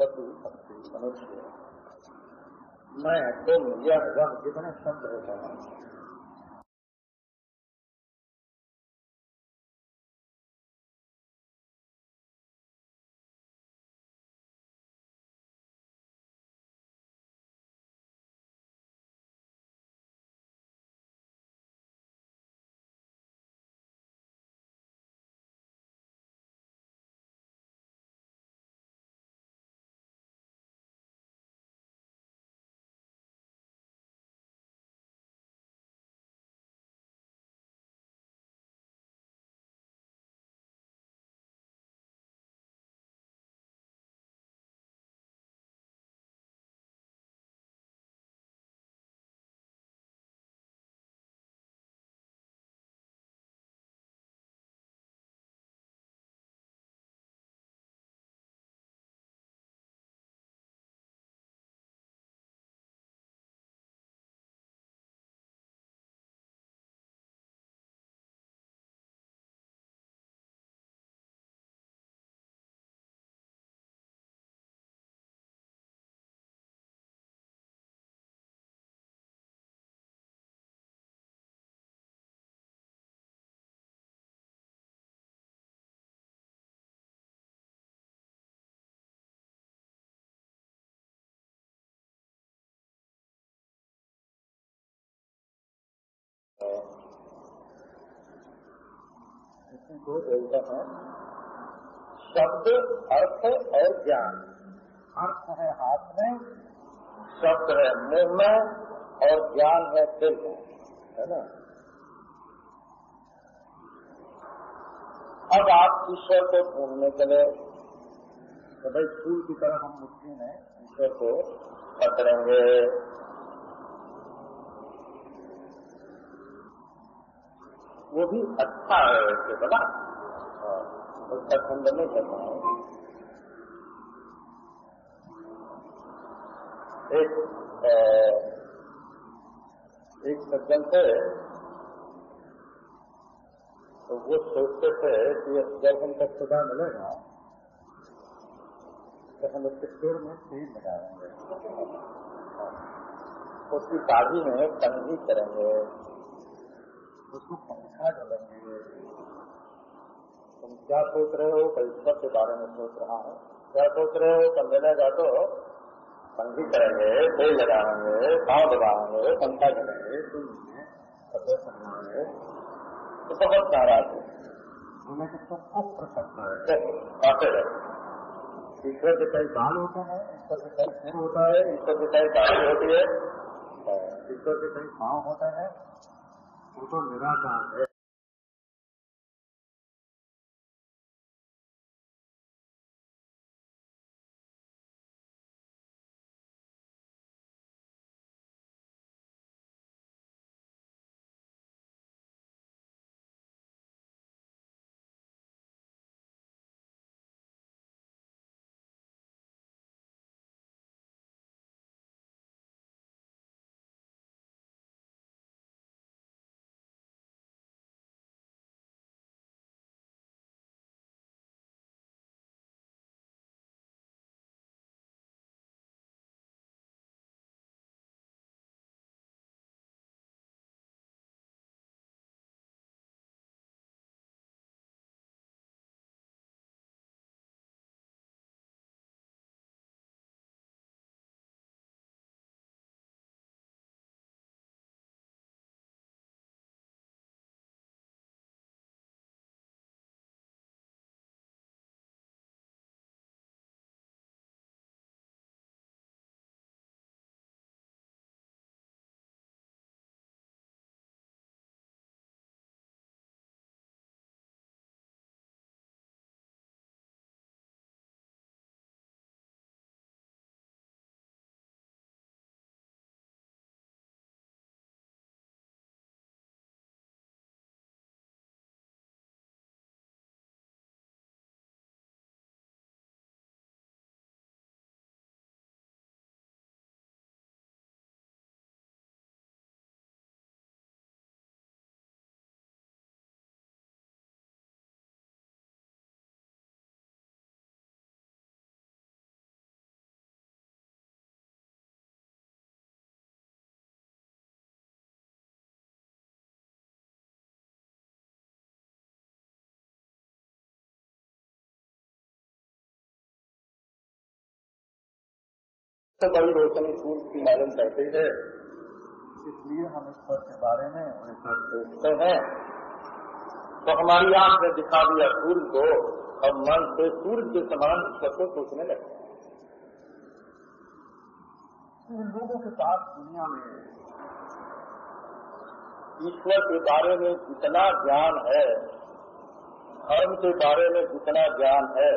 पक्षी मनुष्य मैं तुम यह वह जितने शब्द होते हैं। इसी को बोलते हैं शब्द अर्थ और ज्ञान। अर्थ है हाथ में शब्द है मुँह में और ज्ञान है दिल में। है ना? अब आप ईश्वर को ढूँढने चले तो भाई फूल की तरह हम मुट्ठी में ईश्वर को पकड़ेंगे। वो भी अच्छा है वैसे बना उसका खंड नहीं करना है। एक एक सज्जन थे तो वो सोचते थे कि जब हमको खुदा मिलेगा। तो हम उसके सिर में तेल लगाएँगे। उसकी दाढ़ी में कंघी करेंगे। उसको पंखा डालेंगे तुम क्या सोच रहे हो? कई ईश्वर के बारे में सोच रहा है। क्या सोच रहे हो? कल जा तो पंखी करेंगे तेल लगाएँगे पाँव लगाएँगे पंखा करेंगे तो बहुत नाराज़ है। बोले कि तुम खूब प्रसन्न है रहे। ईश्वर के कई बाल होता है ईश्वर के कई सिर होता है ईश्वर के कई दाढ़ी होती है। ईश्वर के कई पाँव होता हैं वो तो निराकार है। तो बड़ी रोशनी सूर्य की मालूम करते है। इसलिए हम ईश्वर के बारे में ईश्वर देखते हैं। तो हमारी आँख ने दिखा दिया सूर्य को और मन से सूर्य के समान ईश्वर को सोचने लगते हैं लोगों के पास दुनिया में ईश्वर के बारे में जितना ज्ञान है धर्म के बारे में जितना ज्ञान है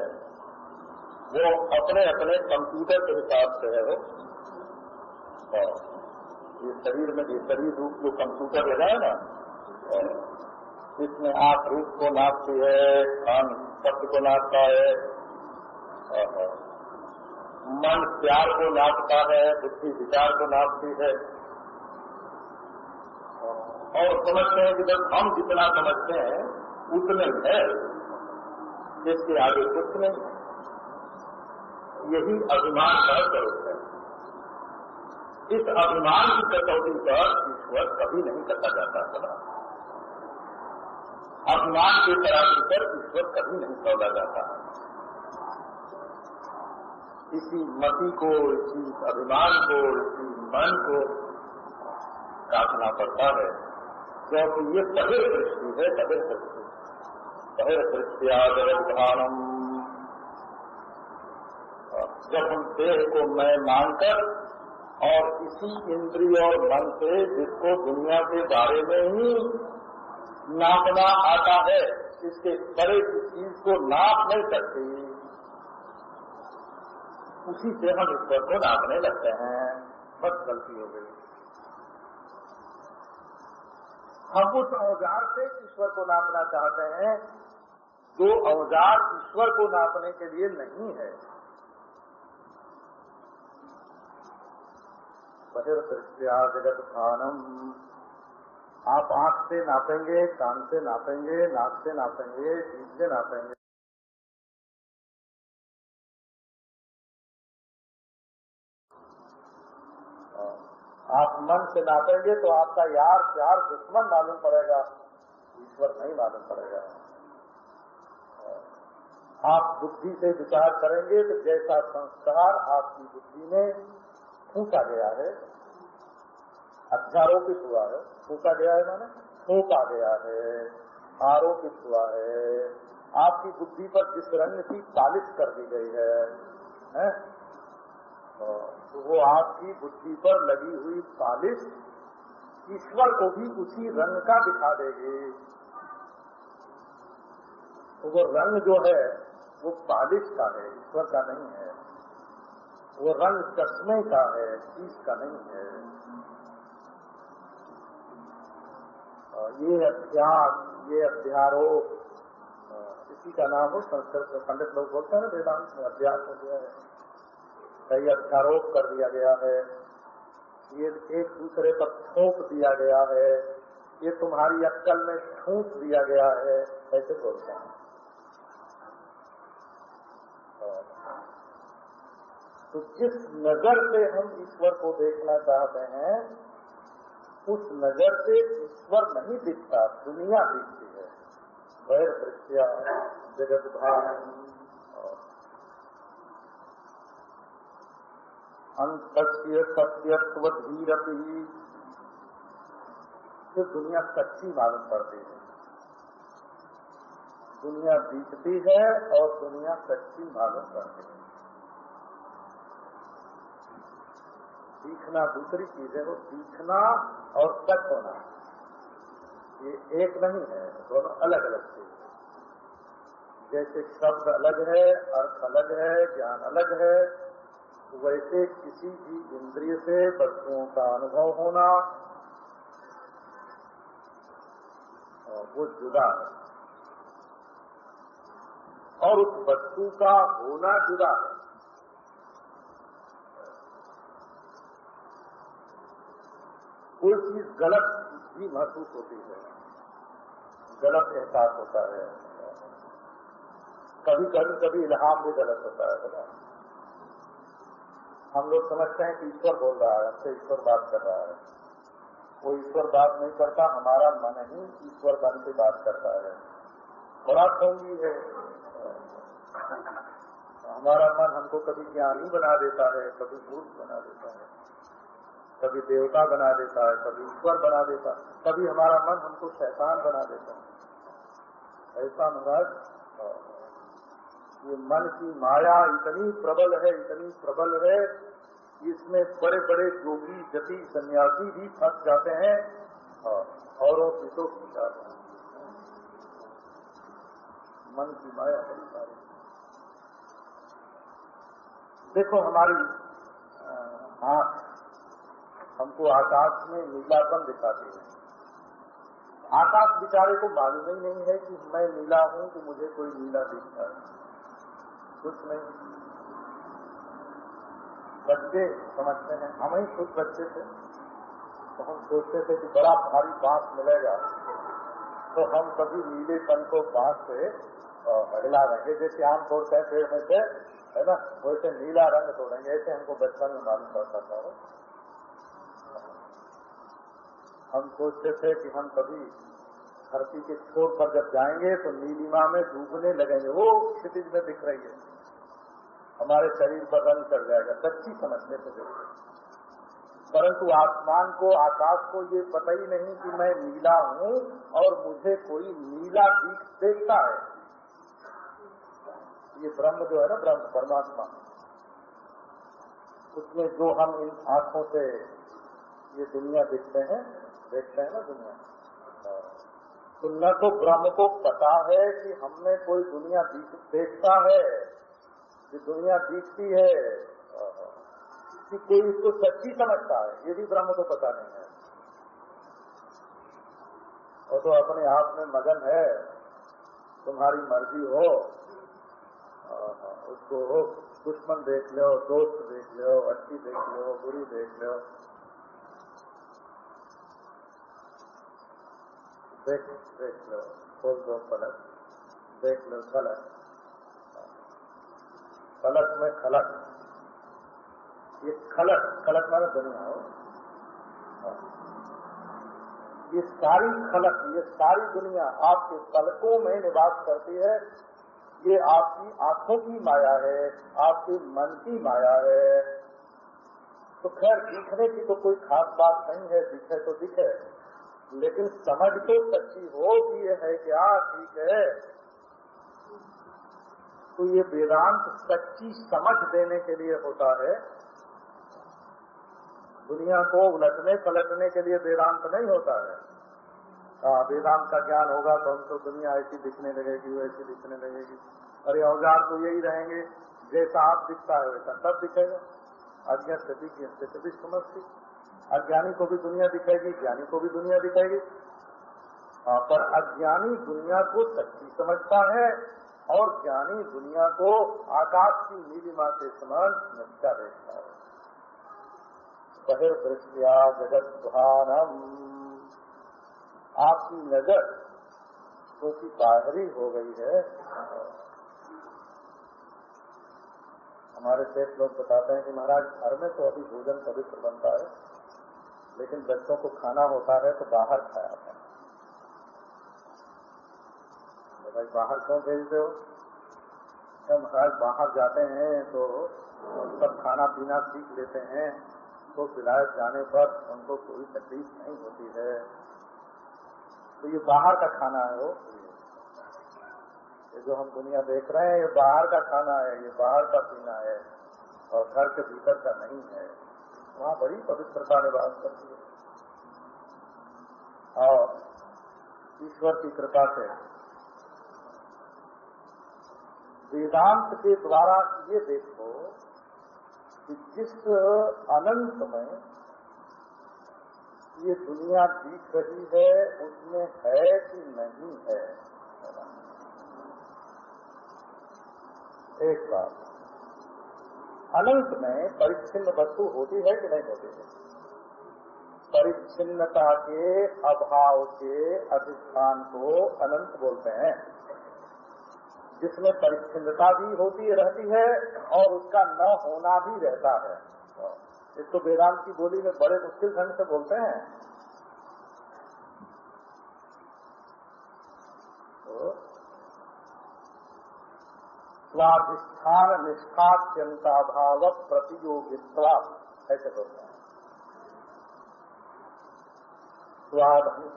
वो अपने अपने कंप्यूटर के हिसाब से है। वो ये शरीर में, ये शरीर रूप जो कंप्यूटर लगा है ना इसमें आँख रूप को नापती है, कान शब्द को नापता है मन प्यार को नापता है, बुद्धि विचार को नापती है। और समझते हैं कि जब हम जितना समझते हैं, उतने है इसके आगे कुछ नहीं यही अभिमान का स्वरूप है। इस अभिमान की कसौटी पर ईश्वर कभी नहीं करता जाता सदा। अभिमान के तराजू पर ईश्वर कभी नहीं तोला जाता। इसी मति को इसी अभिमान को इसी मन को काटना पड़ता है, क्योंकि ये कबीर दृष्टि है कबीर दृष्टि कबीर दृष्टिया जगदानम जब हम देह को मैं मानकर और इसी इंद्रिय और मन से जिसको दुनिया के बारे में ही नापना आता है, इसके बड़े की चीज़ को नाप नहीं सकते, उसी से हम ईश्वर को नापने लगते हैं। बस गलती हो गई। हम उस औज़ार से ईश्वर को नापना चाहते हैं, जो औज़ार ईश्वर को नापने के लिए नहीं है। बहिर्दृष्टिया जगत भानम आप आँख से नापेंगे, कान से नापेंगे, नाक से नापेंगे जीभ से नापेंगे। आप मन से नापेंगे तो आपका यार, प्यार, दुश्मन मालूम पड़ेगा। ईश्वर नहीं मालूम पड़ेगा। आप बुद्धि से विचार करेंगे तो जैसा संस्कार आपकी बुद्धि में फूका गया है। अध्यारोपित हुआ है। फूका गया है मैंने? फूका गया है। आरोपित हुआ है। आपकी बुद्धि पर जिस रंग की पालिश कर दी गई है, है? तो वो आपकी बुद्धि पर लगी हुई पालिश ईश्वर को भी उसी रंग का दिखा देगी। तो वो रंग जो है वो पालिश का है। ईश्वर का नहीं है। वो रंग चश्मे का है, चीज़ का नहीं है। और ये अध्यास ये अध्यारोप इसी का नाम हो, संस्कृत में पंडित लोग बोलते हैं वेदांत में अभ्यास हो गया है। कई अध्यारोप कर दिया गया है। ये एक दूसरे पर ठोक दिया गया है। ये तुम्हारी अक्कल में ठूस दिया गया है, ऐसे बोलते हैं। तो जिस नज़र से हम ईश्वर को देखना चाहते हैं, उस नज़र से ईश्वर नहीं दिखता, दुनिया दिखती है। वैर दृश्या जगत भान। अंत्य सत्यत्व धीरति तो दुनिया सच्ची मालूम पड़ती है। दुनिया दिखती है और दुनिया सच्ची मालूम पड़ती है। दिखना दूसरी चीज़ है, वो सीखना और सच होना। ये एक नहीं है, दोनों अलग अलग चीज़ है। जैसे शब्द अलग है, अर्थ अलग है, ज्ञान अलग है, वैसे किसी भी इंद्रिय से वस्तुओं का अनुभव होना वो जुदा है। और उस वस्तु का होना जुदा है। कोई चीज़ गलत भी महसूस होती है। गलत एहसास होता है। कभी कभी कभी इल्हाम भी गलत होता है बोला हम लोग समझते हैं कि ईश्वर बोल रहा है, हमसे ईश्वर बात कर रहा है। वो ईश्वर बात नहीं करता, हमारा मन ही ईश्वर बन के बात करता है। बड़ा सौंगी है। हमारा मन हमको कभी ज्ञानी बना देता है, कभी मूर्ख बना देता है। कभी देवता बना देता है, कभी ईश्वर बना देता है, कभी हमारा मन हमको शैतान बना देता है। ऐसा महाराज ये मन की माया इतनी प्रबल है, इतनी प्रबल है, इसमें बड़े बड़े योगी जति, सन्यासी भी फंस जाते हैं, औरों की तो मन की माया बड़ी सारी देखो हमारी आँख हमको आकाश में नीलापन दिखाते है। आकाश बिचारे को मालूम ही नहीं है कि मैं नीला हूँ कि मुझे कोई नीला दिखता है। कुछ नहीं। बच्चे समझते हैं, हम ही खुद बच्चे थे। तो हम सोचते थे कि बड़ा भारी बाँस मिलेगा। तो हम कभी नीले पन को बाँस से अगला रहेंगे जैसे आम तोड़ते हैं पेड़ में से, है ना, वैसे नीला रंग तोड़ेंगे। ऐसे हमको बचपन में मालूम पड़ता था। हम सोचते थे कि हम कभी धरती के छोर पर जब जाएँगे तो नीलिमा में डूबने लगेंगे। वो क्षितिज में दिख रही है। हमारे शरीर पर रंग चढ़ जाएगा। सच्ची समझने से देखते परंतु आसमान को, आकाश को ये पता ही नहीं कि मैं नीला हूँ और मुझे कोई नीला दीख देखता है। ये ब्रह्म जो है ना, ब्रह्म, परमात्मा। उसमें जो हम इन आँखों से ये दुनिया देखते हैं देखते हैं ना दुनिया। तो न तो ब्रह्म को पता है कि हमने कोई दुनिया देखता है ये दुनिया दिखती है। कि कोई इसको सच्ची समझता है, ये भी ब्रह्म को पता नहीं है। और तो अपने आप में मगन है, तुम्हारी मर्ज़ी हो। उसको दुश्मन देख लो, दोस्त देख लो, अच्छी देख लो, बुरी देख लो। देख देख लो, खोल दो पलक देख लो गलत फलक में खलक। ये खलक खलक माना दुनिया हो। ये सारी खलक, ये सारी दुनिया आपके पलकों में निवास करती है। ये आपकी आँखों की माया है, आपके मन की माया है। तो खैर, दिखने की तो कोई खास बात नहीं है, दिखे तो दिखे। लेकिन समझ तो सच्ची हो कि ये है क्या? ठीक है। तो ये वेदांत सच्ची समझ देने के लिए होता है। दुनिया को उलटने पलटने के लिए वेदांत नहीं होता है। हाँ वेदांत का ज्ञान होगा तो हमको दुनिया ऐसी दिखने लगेगी, वैसी दिखने लगेगी। अरे, औज़ार तो यही रहेंगे, जैसा आप दिखता है वैसा सब दिखेगा। अज्ञा स्थिति की स्थिति समझती अज्ञानी को भी दुनिया दिखाएगी ज्ञानी को भी दुनिया दिखाएगी हाँ पर अज्ञानी दुनिया को सच्ची समझता है और ज्ञानी दुनिया को आकाश की नीलिमा के समान मिथ्या देखता है। बहिर्दृष्टिया जगत भानम आपकी नज़र क्योंकि बाहरी हो गई है। हमारे देश लोग बताते हैं कि महाराज, घर में तो अभी भोजन पवित्र बनता है। लेकिन बच्चों को खाना होता है तो बाहर खाया था भाई बाहर क्यों भेज दो तो महाराज बाहर जाते हैं तो सब खाना पीना सीख लेते हैं तो विलायत जाने पर उनको कोई तकलीफ़ नहीं होती है। तो ये बाहर का खाना है वो। ये जो हम दुनिया देख रहे हैं, ये बाहर का खाना है, ये बाहर का पीना है और घर के भीतर का नहीं है। वहाँ बड़ी पवित्रता निवास करती है। और ईश्वर की कृपा से वेदांत के द्वारा ये देखो कि जिस अनंत में ये दुनिया दिख रही है, उसमें है कि नहीं है? एक बात। अनंत में परिच्छिन्न वस्तु होती है कि नहीं होती है? परिच्छिन्नता के अभाव के अधिष्ठान को अनंत बोलते हैं। जिसमें परिच्छिता भी होती रहती है और उसका न होना भी रहता है। इसको वेदांत की बोली में बड़े मुश्किल ढंग से बोलते हैं। तो स्वाधिष्ठान निष्ठात्यंताभाव प्रतियोगित्वा ऐसे बोलते हैं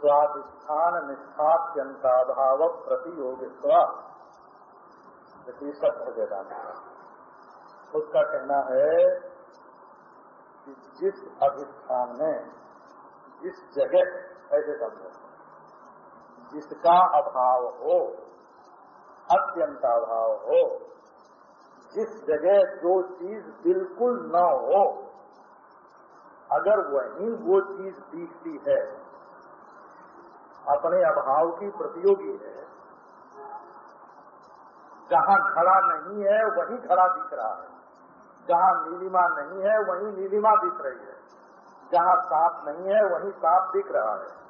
स्वाधिष्ठान निष्ठात्यंताभाव प्रतियोगित्वा सब वेदांत उसका कहना है कि जिस अधिष्ठान में जिस जगह ऐसे समझो जिसका अभाव हो अत्यंत अभाव हो। जिस जगह जो चीज़ बिल्कुल न हो, अगर वही वो चीज़ दिखती है, अपने अभाव की प्रतियोगी है, जहाँ खड़ा नहीं है, वही खड़ा दिख रहा है। जहाँ नीलिमा नहीं है, वही नीलिमा दिख रही है। जहाँ सांप नहीं है, वही सांप दिख रहा है।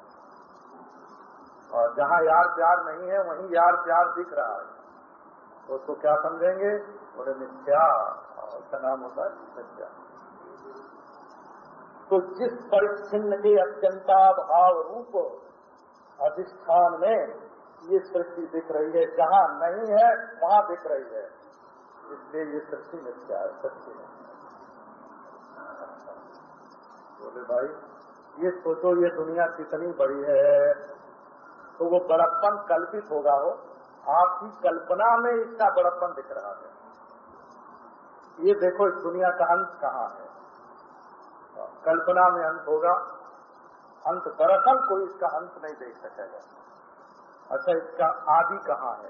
और जहाँ यार प्यार नहीं है, वहीं यार प्यार दिख रहा है। तो उसको क्या समझेंगे? बोले, मिथ्या। उसका नाम होता है मिथ्या। तो जिस परिच्छिन्न के अत्यंता भाव रूप अधिष्ठान में ये सृष्टि दिख रही है, जहाँ नहीं है, वहाँ दिख रही है। इसलिए ये सृष्टि मिथ्या है नहीं बोले, भाई, ये सोचो, ये दुनिया कितनी बड़ी है। तो वो बड़प्पन कल्पित होगा हो आपकी कल्पना में इसका बड़प्पन दिख रहा है। ये देखो इस दुनिया का अंत कहाँ है। कल्पना में अंत होगा। अंत दरअसल कोई इसका अंत नहीं देख सकेगा। अच्छा इसका आदि कहाँ है?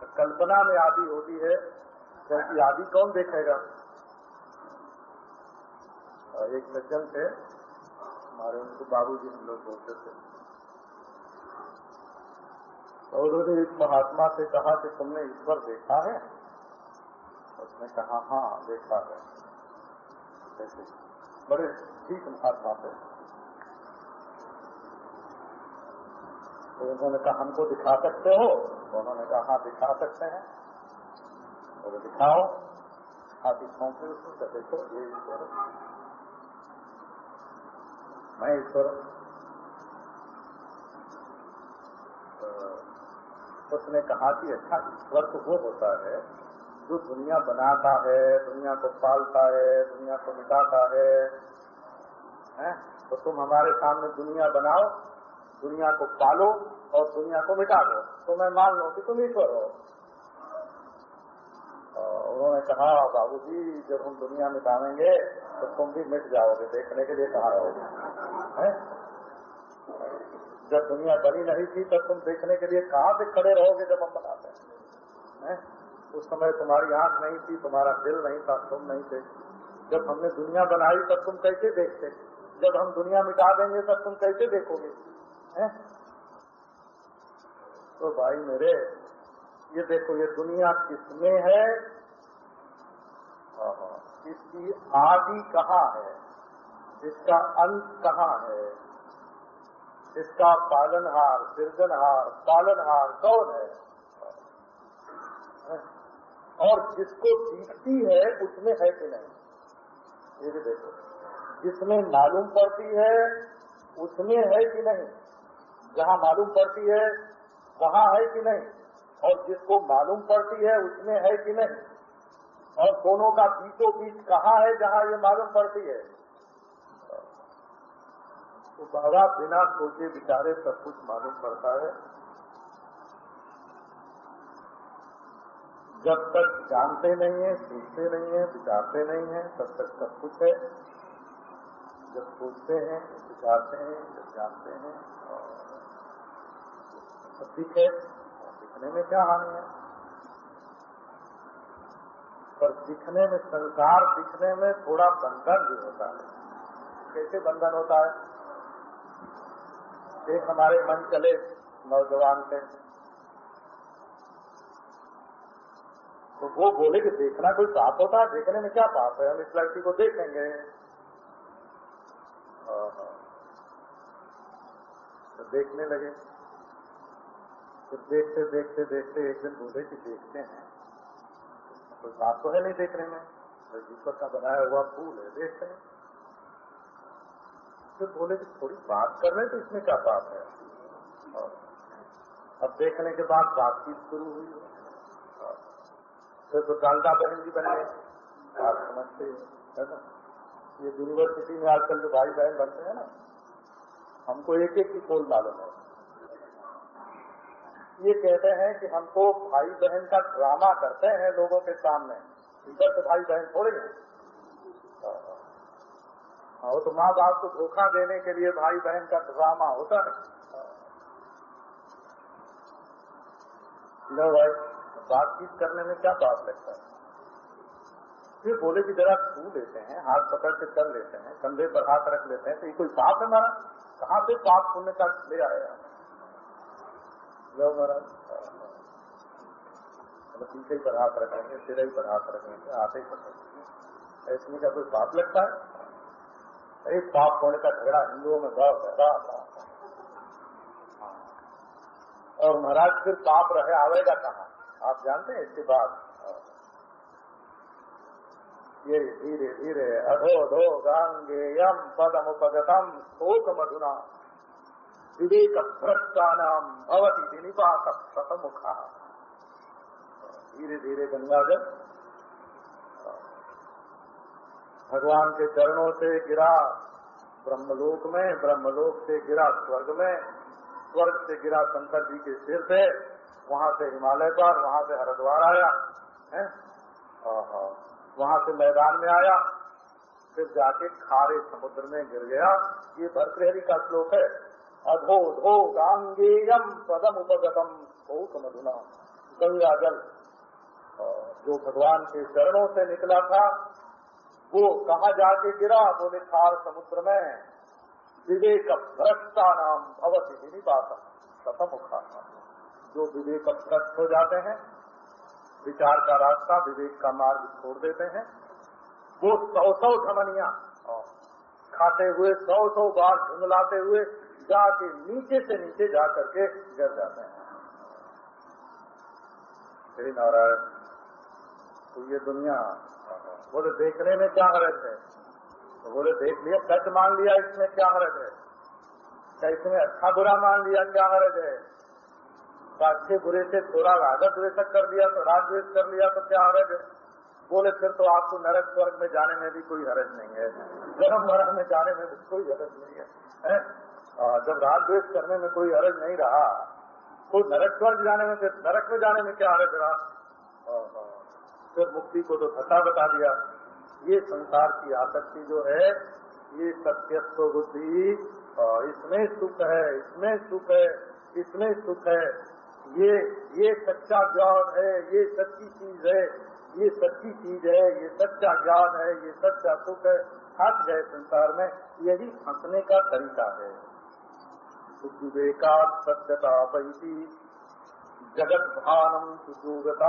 तो कल्पना में आदि होती है। क्योंकि आदि कौन देखेगा? एक सज्जन थे। हमारे उनको बाबूजी हम लोग बोलते थे। और उन्होंने एक महात्मा से कहा कि तुमने ईश्वर देखा है? उसने कहा हाँ देखा है। कैसे बड़े ठीक महात्मा थे। तो उन्होंने कहा, हमको दिखा सकते हो? तो उन्होंने कहा हाँ दिखा सकते हैं। बोले तो दिखाओ। हाथी सौंपे उसको देखो, ये ईश्वर मैं ईश्वर उसने कहा कि अच्छा ईश्वर तो वो होता है जो दुनिया बनाता है, दुनिया को पालता है, दुनिया को मिटाता है। हैं? तो तुम हमारे सामने दुनिया बनाओ, दुनिया को पालो और दुनिया को मिटा दो। तो मैं मान लो कि तुम ईश्वर हो। उन्होंने कहा बाबू जी जब हम दुनिया मिटाएँगे तो तुम भी मिट जाओगे, देखने के लिए कहा रहोगे जब दुनिया बनी नहीं थी, तब तुम देखने के लिए कहाँ से खड़े रहोगे जब हम बनाते हैं? उस समय तुम्हारी आँख नहीं थी, तुम्हारा दिल नहीं था, तुम नहीं थे। जब हमने दुनिया बनाई, तब तुम कैसे देखते? जब हम दुनिया मिटा देंगे, तब तुम कैसे देखोगे? है? तो भाई मेरे, ये देखो, ये दुनिया किसमें है। इसकी आदि कहाँ है? इसका अंत कहाँ है? इसका पालनहार सृजनहार पालनहार कौन है? और जिसको दिखती है, उसमें है कि नहीं? ये भी देखो। जिसमें मालूम पड़ती है, उसमें है कि नहीं? जहाँ मालूम पड़ती है, वहाँ है कि नहीं? और जिसको मालूम पड़ती है, उसमें है कि नहीं? और दोनों का बीचों बीच कहाँ है जहाँ ये मालूम पड़ती है? तो बाबा बिना सोचे विचारे सब कुछ मालूम पड़ता है। जब तक जानते नहीं है सोचते नहीं है, विचारते नहीं है, तब तक सब कुछ है। जब सोचते हैं, विचारते हैं, जब जानते हैं सब ठीक है। दिखने में क्या हानि है? पर दिखने में, संसार दिखने में थोड़ा बंधन भी होता है। कैसे बंधन होता है? एक हमारे मन चले, नौजवान थे। तो वो बोले कि देखना कोई पाप होता है, देखने में क्या पाप है? हम इस लड़की को देखेंगे। तो देखने लगे। तो देखते देखते देखते एक दिन बोले कि देखते हैं। कोई बात तो है नहीं देखने में। ईश्वर का बनाया हुआ फूल है, देखते हैं। फिर बोले कि थोड़ी बात कर रहे तो इसमें क्या बात है? और अब देखने के बाद बातचीत शुरू हुई। फिर तो डालडा बहन जी बने आप समझते है ना? ये यूनिवर्सिटी में आजकल जो भाई बहन बनते हैं ना हमको एक एक की कोल मालूम है। ये कहते हैं कि हमको भाई बहन का ड्रामा करते हैं लोगों के सामने। इधर तो भाई बहन थोड़े हाँ, वो तो माँ बाप को धोखा देने के लिए भाई बहन का ड्रामा होता है। लो भाई, बातचीत करने में क्या बात लगता है? फिर बोले कि जरा छू लेते हैं, हाथ पकड़ के कर लेते हैं, कंधे पर हाथ रख लेते हैं तो ये कोई पाप है हमारा कहाँ से पाप पुण्य का ले आया लो महाराज। मतलब पीछे पर हाथ रखेंगे, सिरे पर हाथ रखेंगे हाथ ही पकड़ेंगे इसमें क्या कोई पाप लगता है? एक पाप होने का झगड़ा हिंदुओं में बहुत है। और महाराज, फिर पाप रहे आवेगा कहा? आप जानते हैं इसके बाद? ये धीरे धीरे, अधो धो गांगेयम पदम उपगतम शोक मधुना विवेक भ्रष्टा नाम भवती निपात शतमुखा धीरे धीरे गंगा जल भगवान के चरणों से गिरा, ब्रह्मलोक में, ब्रह्मलोक से गिरा स्वर्ग में, स्वर्ग से गिरा शंकर जी के सिर से, वहाँ से हिमालय पर, वहाँ से हरिद्वार आया, है? वहाँ से मैदान में आया, फिर जाके खारे समुद्र में गिर गया। ये भरतहरी का श्लोक है। अधो धो गांगेयम पदम उपगतम, बहुत मधुना, गंगा जल। जो भगवान के चरणों से निकला था वो कहा जाके गिरा बोले खार समुद्र में। विवेक भ्रष्टा नाम भवती निपात शतमुखा जो विवेक भ्रष्ट हो जाते हैं, विचार का रास्ता, विवेक का मार्ग छोड़ देते हैं। वो सौ सौ धमनिया खाते हुए सौ सौ बार झुंगलाते हुए जाके नीचे से नीचे जा करके गिर जाते हैं। श्री नारायण तो ये दुनिया बोले देखने में क्या हरज है? तो बोले देख लिया सच मान लिया इसमें क्या हरज है? क्या इसमें अच्छा बुरा मान लिया क्या हरज है? तो अच्छे बुरे से थोड़ा राधा द्वेषक कर दिया तो राग कर लिया तो क्या हरज है? बोले फिर तो आपको नरक स्वर्ग में जाने में भी कोई हरज नहीं है। जन्म मरण में जाने में भी कोई हरज नहीं है, है? जब राग करने में कोई हरज नहीं रहा तो नरक स्वर्ग जाने में फिर नरक में जाने में क्या हरज रहा? फिर मुक्ति को तो धक्का बता दिया, ये संसार की आसक्ति जो है, ये सत्यत्व बुद्धि इसमें सुख है, इसमें सुख है, इसमें सुख है। ये ये सच्चा ज्ञान है, ये सच्ची चीज़ है, ये सच्ची चीज़ है, ये सच्चा ज्ञान है, ये सच्चा सुख है। फंस गए संसार में, यही फंसने का तरीका है। विवेका सत्यता पैती जगत भानम सुजोगता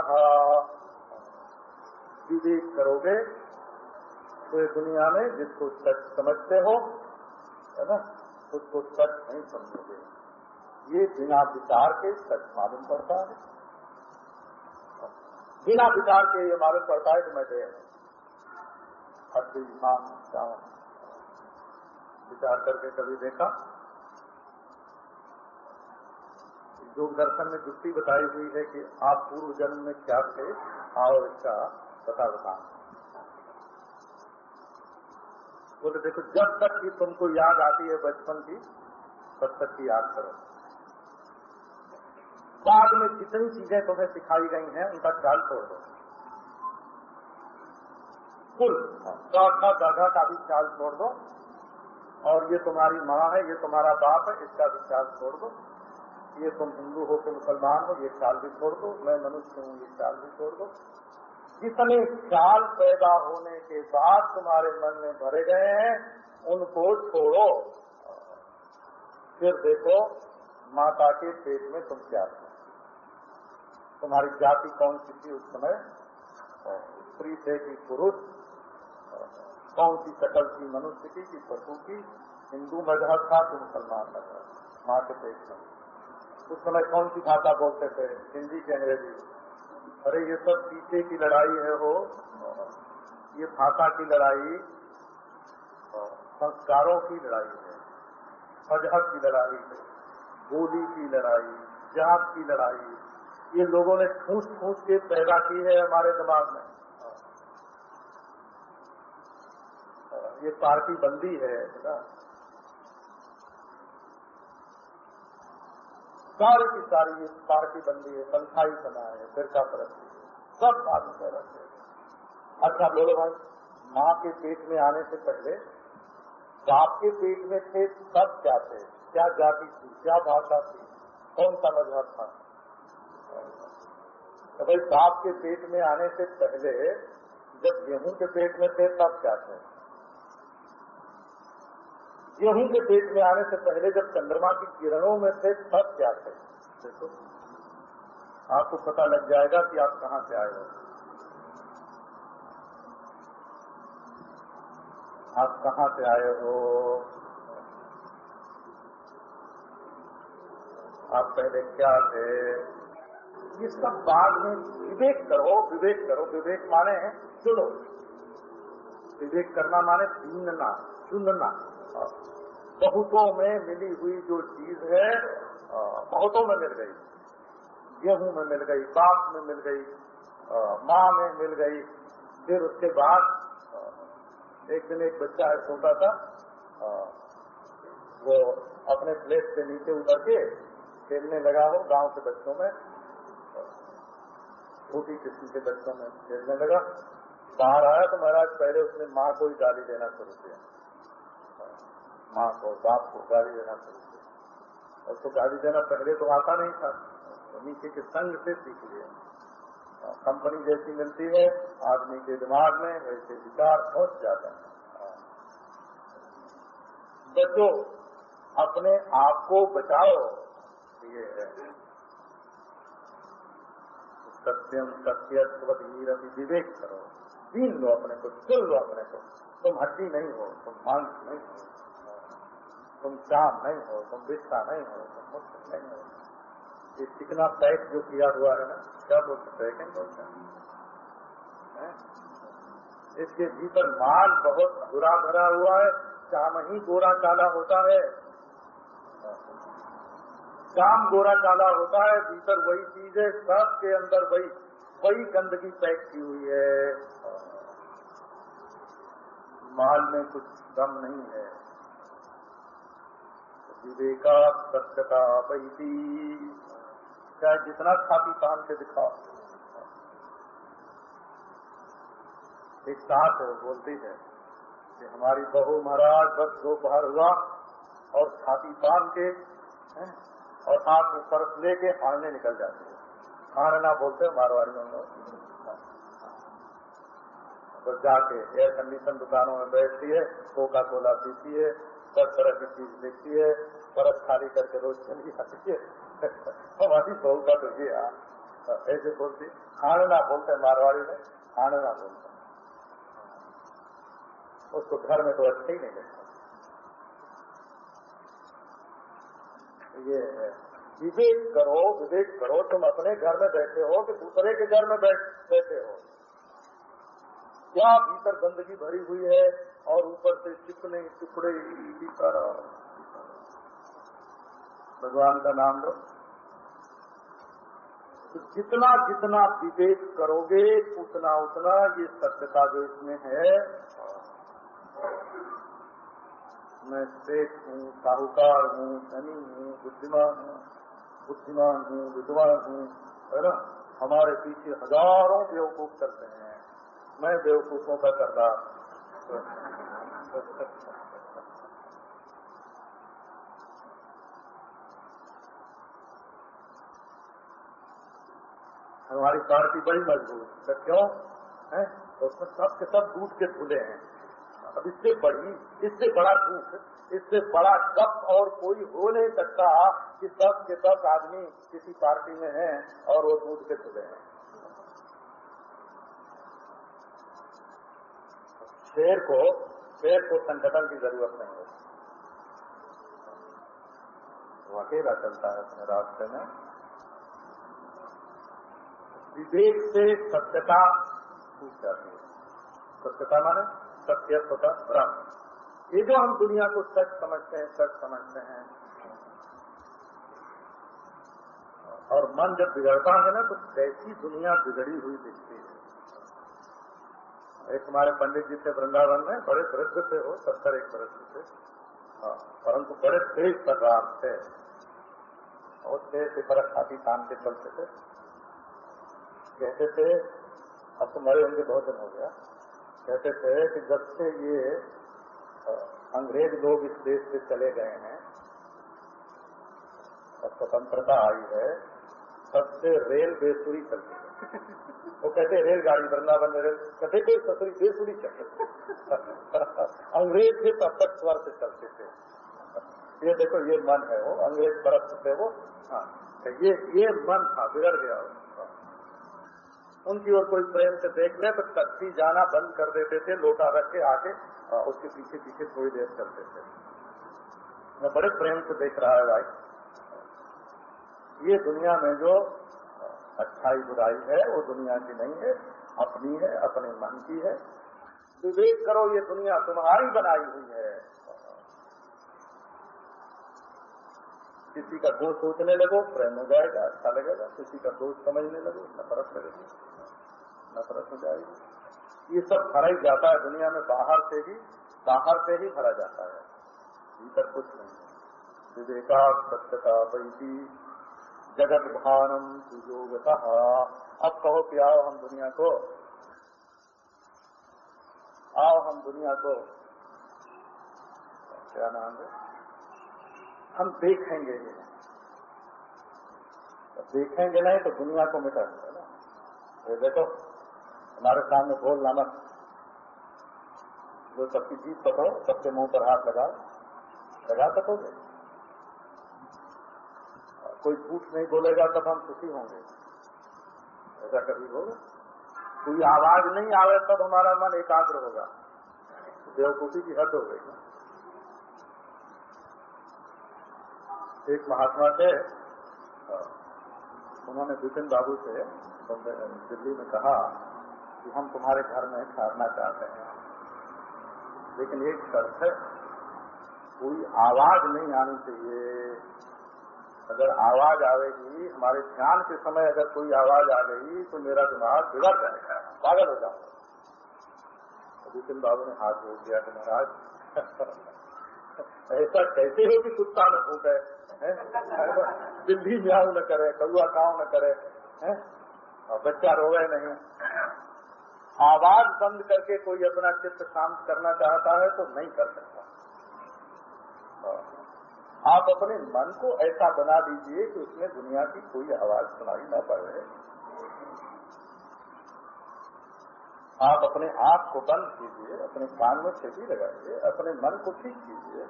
विवेक करोगे तो दुनिया में जिसको सच समझते हो, है ना, उसको सच नहीं समझोगे। ये बिना विचार के सच मालूम पड़ता है। बिना विचार के ये मालूम पड़ता है कि मैं दे ईमान विचार करके कभी देखा? योग दर्शन में जुक्ति बताई हुई है कि आप पूर्व जन्म में क्या थे और इसका पता बता बोले तो देखो, जब तक कि तुमको याद आती है बचपन की, तब तक की याद करो। बाद में जितनी चीज़ें तुम्हें सिखाई गई हैं, उनका ख्याल छोड़ दो। कुल गाढ़ा गाढ़ा का भी ख्याल छोड़ दो। और ये तुम्हारी माँ है, ये तुम्हारा बाप है, इसका भी ख्याल छोड़ दो। ये तुम हिंदू हो के मुसलमान हो, ये ख्याल भी छोड़ दो। मैं मनुष्य हूँ, ये ख्याल भी छोड़ दो। जितने ख्याल पैदा होने के बाद तुम्हारे मन में भरे गए हैं, उनको छोड़ो। फिर देखो, माता के पेट में तुम क्या थे तुम्हारी जाति कौन सी थी उस समय? स्त्री थे कि पुरुष? कौन सी शकल थी मनुष्य की कि पशु की? हिंदू मज़हब था कि मुसलमान मज़हब। माँ के पेट में। उस समय कौन सी भाषा बोलते थे? हिंदी की अंग्रेज़ी? अरे ये सब पीछे की लड़ाई है वो। ये भाषा की लड़ाई, संस्कारों की लड़ाई है मज़हब की लड़ाई है, बोली की लड़ाई जात की लड़ाई। ये लोगों ने ठूस ठूस के पैदा की है हमारे दिमाग में। ये पार्टी बंदी है ना? सारी की सारी पार्टी बंदी है पंथाई बना है फिर फिरका परस्ती सब बात में रखते अच्छा बोलो भाई, माँ के पेट में आने से पहले बाप के पेट में थे सब क्या थे? क्या जाति थी? क्या भाषा थी? कौन सा मज़हब था? तो भाई, बाप के पेट में आने से पहले जब गेहूँ के पेट में थे तब क्या थे? गेहूँ के पेट में आने से पहले जब चंद्रमा की किरणों में थे तब क्या थे देखो, आपको पता लग जाएगा कि आप कहाँ से आए हो। आप कहाँ से आए हो? आप पहले क्या थे? ये सब बाद में विवेक करो विवेक करो। विवेक माने सुनो। विवेक करना माने सुनना सुनना बहुतों में मिली हुई जो चीज़ है बहुतों में मिल गई। गेहूँ में मिल गई बाप में मिल गई माँ में मिल गई। फिर उसके बाद एक दिन एक बच्चा है छोटा था वो अपने प्लेट से नीचे उतर के खेलने लगा हो गाँव के बच्चों में छोटी किस्म के बच्चों में खेलने लगा। बाहर आया तो महाराज पहले उसने माँ को ही गाली देना शुरू किया। माँ को, बाप को गाली देना शुरू किया और तो गाली देना पहले तो आता नहीं था। तो नीचे के संग से सीख लिया। कंपनी जैसी मिलती है, आदमी के दिमाग में वैसे विचार बहुत जाते हैं। बच्चों, अपने आप को बचाओ। ये है। सत्यम सत्य विवेक करो। दीन लो अपने को, सुन लो अपने को। तुम हड्डी नहीं हो, तुम मांस नहीं हो। तुम शाम नहीं हो, तुम विश्वा नहीं हो, तुम मुक्त नहीं हो। ये चिकना पैक जो किया हुआ है ना क्या बोलते पैकिंग बोलते हैं। इसके भीतर माल बहुत बुरा भरा हुआ है शाम ही गोरा काला होता है। काम गोरा काला होता है, भीतर वही चीज़ है सब के अंदर वही वही गंदगी पैक की हुई है। माल में कुछ दम नहीं है। विवेका सत्यता पैती चाहे जितना खाती पान के दिखाओ। एक साथ बोलती है कि हमारी बहू महाराज बस दोपहर हुआ और छाती पान के और हाथ में परस लेके हारने निकल जाते हैं। खाना बोलते, मारवाड़ी में तो जाके एयर कंडीशन दुकानों में बैठती है कोका कोला पीती है सब तरह की चीज़ देखती है परत खाली करके रोज चली जाती है। हमारी बहू का तो ये ऐसे बोलती, खाना बोलते, मारवाड़ी में खाना बोलते। उसको घर में तो अच्छा ही नहीं लगता ये विवेक करो विवेक करो, तुम अपने घर में बैठे हो कि दूसरे के घर में बैठे हो। क्या भीतर गंदगी भरी हुई है और ऊपर से चिपने टुकड़े भगवान का नाम लो। तो जितना जितना विवेक करोगे, उतना उतना ये सत्यता जो इसमें है, मैं श्रेष्ठ हूँ, साहूकार हूँ, धनी हूँ, बुद्धिमान हूँ बुद्धिमान हूँ, विद्वान हूँ, है ना? हमारे पीछे हज़ारों बेवकूफ़ करते हैं। मैं बेवकूफों का सरदार। हमारी पार्टी बड़ी मज़बूत है। क्यों? है? उसमें सब के सब दूध के धुले हैं। अब इससे बड़ी, इससे बड़ा दुख, इससे बड़ा कप और कोई हो नहीं सकता कि दस के दस आदमी किसी पार्टी में हैं और वो दूध के धुले हैं। शेर को शेर को संगठन की ज़रूरत नहीं होती वो अकेला चलता है अपने रास्ते में। विवेक से सत्यता छूट जाती है। सत्यता माने सत्य स्वतः ब्रह्म। ये जो हम दुनिया को सच समझते हैं, सच समझते हैं, और मन जब बिगड़ता है ना तो कैसी दुनिया बिगड़ी हुई दिखती है। एक हमारे पंडित जी थे वृंदावन में बड़े वृद्ध थे वो सत्तर एक वर्ष थे। हाँ, परंतु बड़े तेज सर्राम थे। और तेज बरस खाती काम के चलते थे। कहते थे अब तो मरे होंगे बहुत दिन हो गया। कहते थे कि जब से ये अंग्रेज़ लोग इस देश से चले गए हैं और स्वतंत्रता आई है तब से रेल बेसुरी चलती है। वो कहते रेलगाड़ी, वृंदावन में कहते थे ससुरी बेसुरी चलते अंग्रेज़ थे तब तक स्वर से चलते थे ये देखो, ये मन है वो, अंग्रेज़ बरस थे वो। हाँ तो ये ये मन था, बिगड़ गया उनकी। ओर कोई प्रेम से देख ले तो टक्सी जाना बंद कर देते थे, लोटा रख के आके उसके पीछे पीछे थोड़ी देर चलते थे। मैं बड़े प्रेम से देख रहा है भाई। ये दुनिया में जो अच्छाई बुराई है, वो दुनिया की नहीं है, अपनी है, अपने मन की है। विवेक करो, ये दुनिया तुम्हारी बनाई हुई है। किसी का दोष सोचने लगो, प्रेम हो जाएगा अच्छा लगेगा। किसी का दोष समझने लगो, नफरत लगेगी। नफरत हो जाएगी। ये सब भरा ही जाता है दुनिया में, बाहर से ही बाहर से ही भरा जाता है। भीतर कुछ नहीं है। विवेका सत्यता पैसी जगत भानम सुयोगता। अब कहो कि आओ हम दुनिया को। आओ हम दुनिया को। क्या नाम है? हम देखेंगे तो देखेंगे नहीं तो दुनिया को मिटा ना। ये देखो, हमारे सामने बोल नामक जो सबकी जीत पकड़ो, सबके मुँह पर हाथ लगाओ लगा सकोगे? कोई झूठ नहीं बोलेगा तब हम सुखी होंगे। ऐसा कभी होगा कोई आवाज़ नहीं आवे तब हमारा मन एकाग्र होगा। बेवकूफ़ी की हद हो गई एक महात्मा थे, उन्होंने विपिन बाबू से दिल्ली में कहा कि हम तुम्हारे घर में ठहरना चाहते हैं। लेकिन एक शर्त है, कोई आवाज़ नहीं आनी चाहिए। अगर आवाज़ आवेगी, हमारे ध्यान के समय अगर कोई आवाज़ आ गई तो मेरा दिमाग बिगड़ जाएगा। पागल हो जाऊँगा विपिन बाबू ने हाथ जोड़ दिया कि महाराज, ऐसा कैसे हो कि कुत्ता न फूटे बिल्ली म्याऊ न करे कौआ काव न करे? और बच्चा रोवे नहीं आवाज़ बंद करके कोई अपना चित्त शांत करना चाहता है तो नहीं कर सकता। आप अपने मन को ऐसा बना दीजिए कि उसमें दुनिया की कोई आवाज़ सुनाई न पड़े। आप अपने आँख को बंद कीजिए, अपने कान में खेती लगाइए, अपने मन को ठीक कीजिए।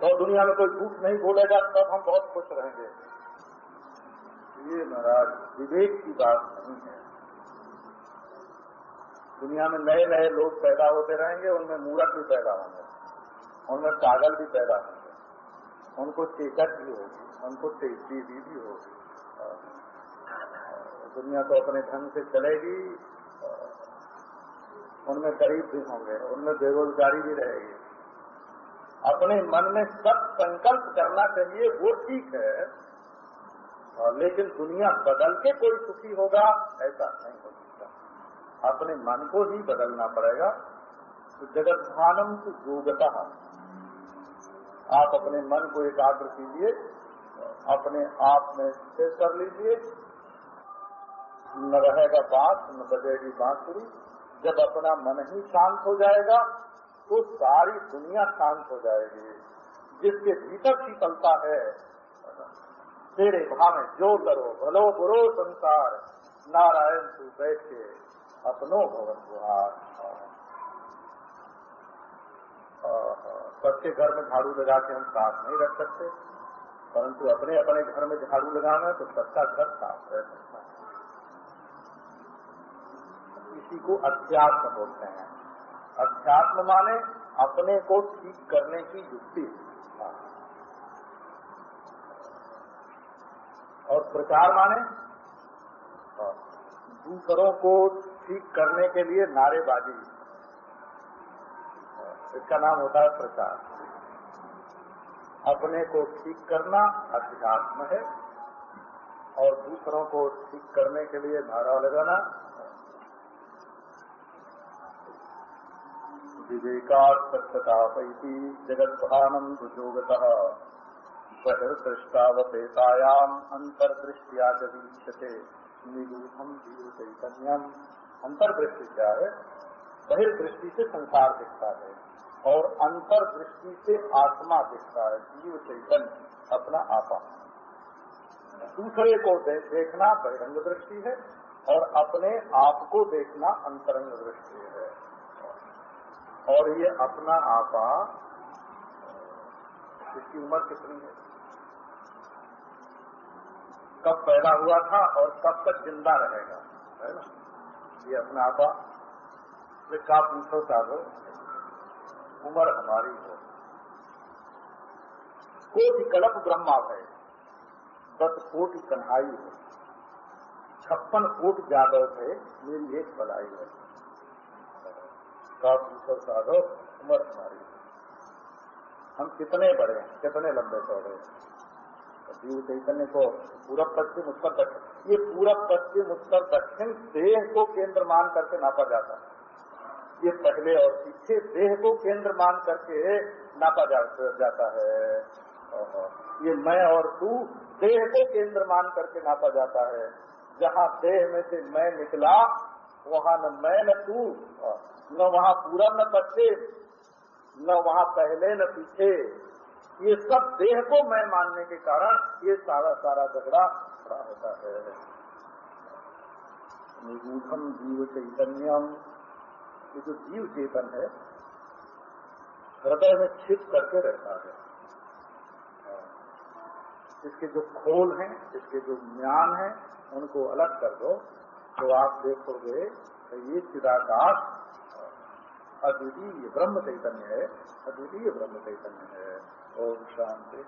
तो दुनिया में कोई झूठ नहीं बोलेगा, तब हम बहुत खुश रहेंगे। ये महाराज, विवेक की बात नहीं है। दुनिया में नए नए लोग पैदा होते रहेंगे, उनमें मूर्ख भी पैदा होंगे, उनमें पागल भी पैदा होंगे। उनको चेचक भी होगी उनको तेज़ी भी, होगी। दुनिया तो अपने ढंग से चलेगी उनमें गरीब भी होंगे उनमें बेरोजगारी भी रहेगी। अपने मन में सब संकल्प करना चाहिए वो ठीक है लेकिन दुनिया बदल के कोई सुखी होगा ऐसा नहीं हो सकता। अपने मन को ही बदलना पड़ेगा। तो जगत भानम की योगता। आप अपने मन को एकाग्र कीजिए, अपने आप में स्थिर कर लीजिए। न रहेगा बात, न बजेगी बांसुरी। जब अपना मन ही शांत हो जाएगा तो सारी दुनिया शांत हो जाएगी। जिसके भीतर शीतलता है, तेरे भाव में जो करो, भलो बुरो संसार। नारायण, तू बैठ, अपनो भवन गुहार। सबके घर में झाड़ू लगा के हम साफ़ नहीं रख सकते। परंतु अपने अपने घर में झाड़ू लगाना तो सबका घर साफ़ रह सकता है। इसी को अध्यात्म बोलते हैं। अध्यात्म माने अपने को ठीक करने की युक्ति। और प्रचार माने दूसरों को ठीक करने के लिए नारेबाजी। इसका नाम होता है प्रचार। अपने को ठीक करना अध्यात्म है और दूसरों को ठीक करने के लिए धारा लगाना विवेकात्ता पैती जगत भानम दुजोगत बहिर्दृष्टावपेतायाम अंतर्दृष्टिया वीक्षते निगूढ़ जीव चैतन्यम अंतर्दृष्टि क्या है? बहिर्दृष्टि से संसार दिखता है। और अंतर्दृष्टि से आत्मा दिखता है जीव चैतन्य अपना आपा। दूसरे को दे, देखना बहिरंग दृष्टि है और अपने आप को देखना अंतरंग दृष्टि है। और ये अपना आपा इसकी उम्र कितनी है? कब पैदा हुआ था और कब तक ज़िंदा रहेगा है ना? ये अपना आपा। का पूछो साधो उम्र हमारी है। कोटि कलप ब्रह्मा है, दस कोटि कन्हाई है, छप्पन कोट जादव है मेरी एक बलाई है। का पूछो साधो, उम्र हमारी हम कितने बड़े हैं, कितने लंबे चौड़े जीव चैतन्य को पूरब, पश्चिम, उत्तर, दक्षिण। ये पूरब, पश्चिम, उत्तर, दक्षिण देह को केंद्र मान करके नापा जाता है। ये पहले और पीछे देह को केंद्र मान करके नापा जा, जाता है। ये मैं और तू देह को केंद्र मान करके नापा जाता है। जहाँ देह में से मैं निकला वहाँ न मैं न तू। न वहाँ पूरा न पश्चिम न वहाँ पहले न पीछे। ये सब देह को मैं मानने के कारण ये सारा सारा झगड़ा खड़ा होता है। निगूढ़ जीव चैतन्यम ये जो जीव चेतन है, हृदय में छिप करके रहता है। इसके जो खोल हैं, इसके जो ज्ञान है, उनको अलग कर दो तो आप देखोगे तो ये चिदाकाश, अद्वितीय ब्रह्म चैतन्य है, अद्वितीय ब्रह्म चैतन्य है। ओम शांति।